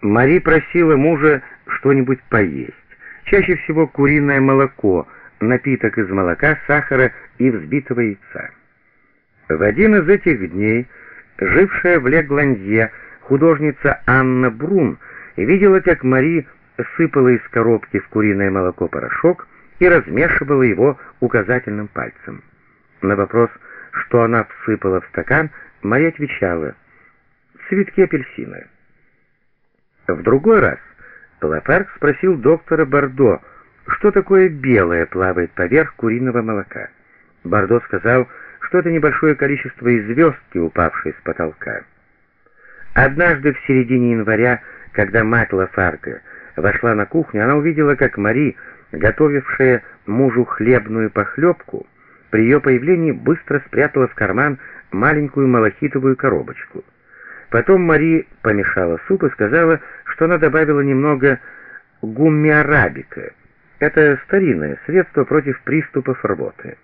Мари просила мужа что-нибудь поесть. Чаще всего куриное молоко, напиток из молока, сахара и взбитого яйца. В один из этих дней жившая в Легландье художница Анна Брун видела, как Мари сыпала из коробки в куриное молоко порошок и размешивала его указательным пальцем. На вопрос, что она всыпала в стакан, Мари отвечала «Цветки апельсина». В другой раз Лапарк спросил доктора Бордо, что такое белое плавает поверх куриного молока. Бордо сказал, что это небольшое количество звездки, упавшей с потолка. Однажды в середине января, когда мать Лафарга вошла на кухню, она увидела, как Мари, готовившая мужу хлебную похлебку, при ее появлении быстро спрятала в карман маленькую малахитовую коробочку — Потом Мари помешала суп и сказала, что она добавила немного гуммиарабика. Это старинное средство против приступов рвоты.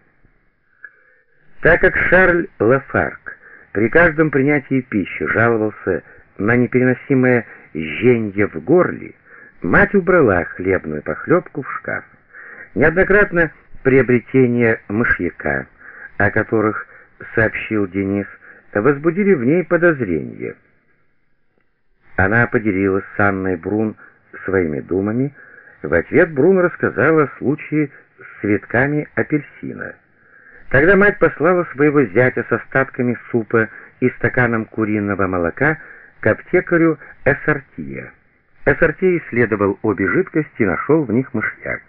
Так как Шарль Лафарк при каждом принятии пищи жаловался на непереносимое жженье в горле, мать убрала хлебную похлебку в шкаф. Неоднократно приобретение мышьяка, о которых сообщил Денис, возбудили в ней подозрения. Она поделилась с Анной Брун своими думами. В ответ Брун рассказала о случае с цветками апельсина. Тогда мать послала своего зятя с остатками супа и стаканом куриного молока к аптекарю Эссартия. Эссартия исследовал обе жидкости и нашел в них мышьяк.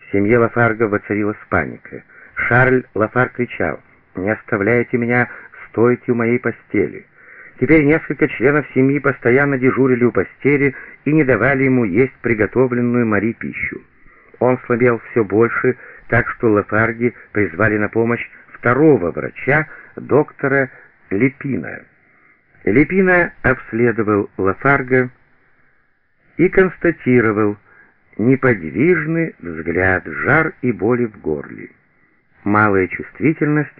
В семье Лафарга воцарилась паника. Шарль Лафар кричал «Не оставляйте меня стойте у моей постели». Теперь несколько членов семьи постоянно дежурили у постели и не давали ему есть приготовленную Мари пищу. Он слабел все больше, так что Лафарги призвали на помощь второго врача, доктора Лепина. Лепина обследовал Лафарга и констатировал неподвижный взгляд, жар и боли в горле, малая чувствительность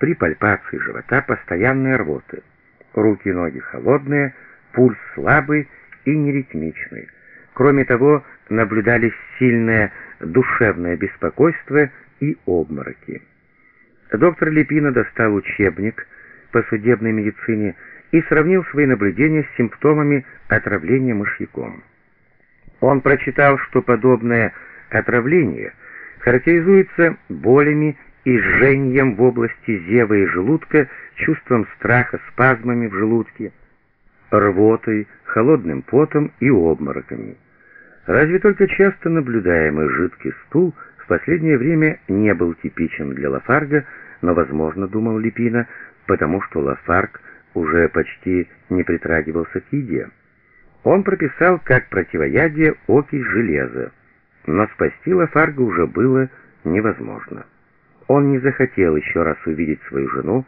при пальпации живота, постоянные рвоты. Руки и ноги холодные, пульс слабый и неритмичный. Кроме того, наблюдались сильное душевное беспокойство и обмороки. Доктор Лепина достал учебник по судебной медицине и сравнил свои наблюдения с симптомами отравления мышьяком. Он прочитал, что подобное отравление характеризуется болями и жжением в области зева и желудка, чувством страха, спазмами в желудке, рвотой, холодным потом и обмороками. Разве только часто наблюдаемый жидкий стул в последнее время не был типичен для Лафарга, но, возможно, думал Липина, потому что Лафарг уже почти не притрагивался к еде. Он прописал как противоядие окись железа, но спасти Лафарга уже было невозможно. Он не захотел еще раз увидеть свою жену,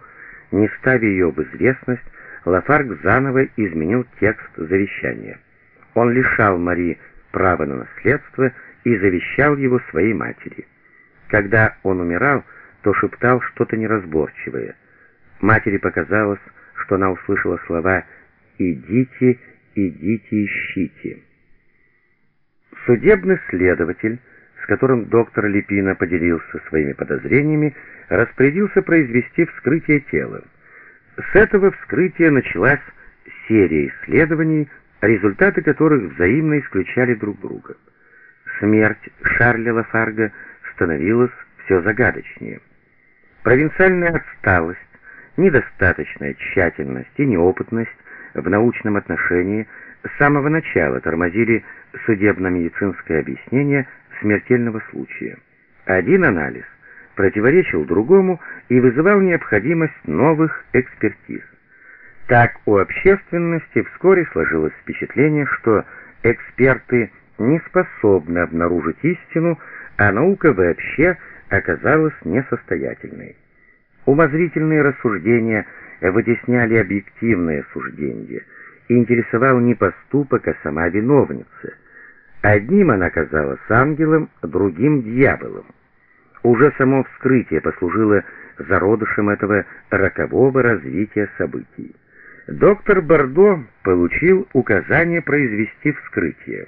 не ставя ее в известность, Лафарг заново изменил текст завещания. Он лишал Мари права на наследство и завещал его своей матери. Когда он умирал, то шептал что-то неразборчивое. Матери показалось, что она услышала слова «идите, идите, ищите». Судебный следователь с которым доктор Липина поделился своими подозрениями, распорядился произвести вскрытие тела. С этого вскрытия началась серия исследований, результаты которых взаимно исключали друг друга. Смерть Шарля Лафарга становилась все загадочнее. Провинциальная отсталость, недостаточная тщательность и неопытность в научном отношении с самого начала тормозили судебно-медицинское объяснение смертельного случая. Один анализ противоречил другому и вызывал необходимость новых экспертиз. Так у общественности вскоре сложилось впечатление, что эксперты не способны обнаружить истину, а наука вообще оказалась несостоятельной. Умозрительные рассуждения вытесняли объективные суждения, и интересовал не поступок, а сама виновница – Одним она казалась ангелом, другим — дьяволом. Уже само вскрытие послужило зародышем этого рокового развития событий. доктор Бордо получил указание произвести вскрытие.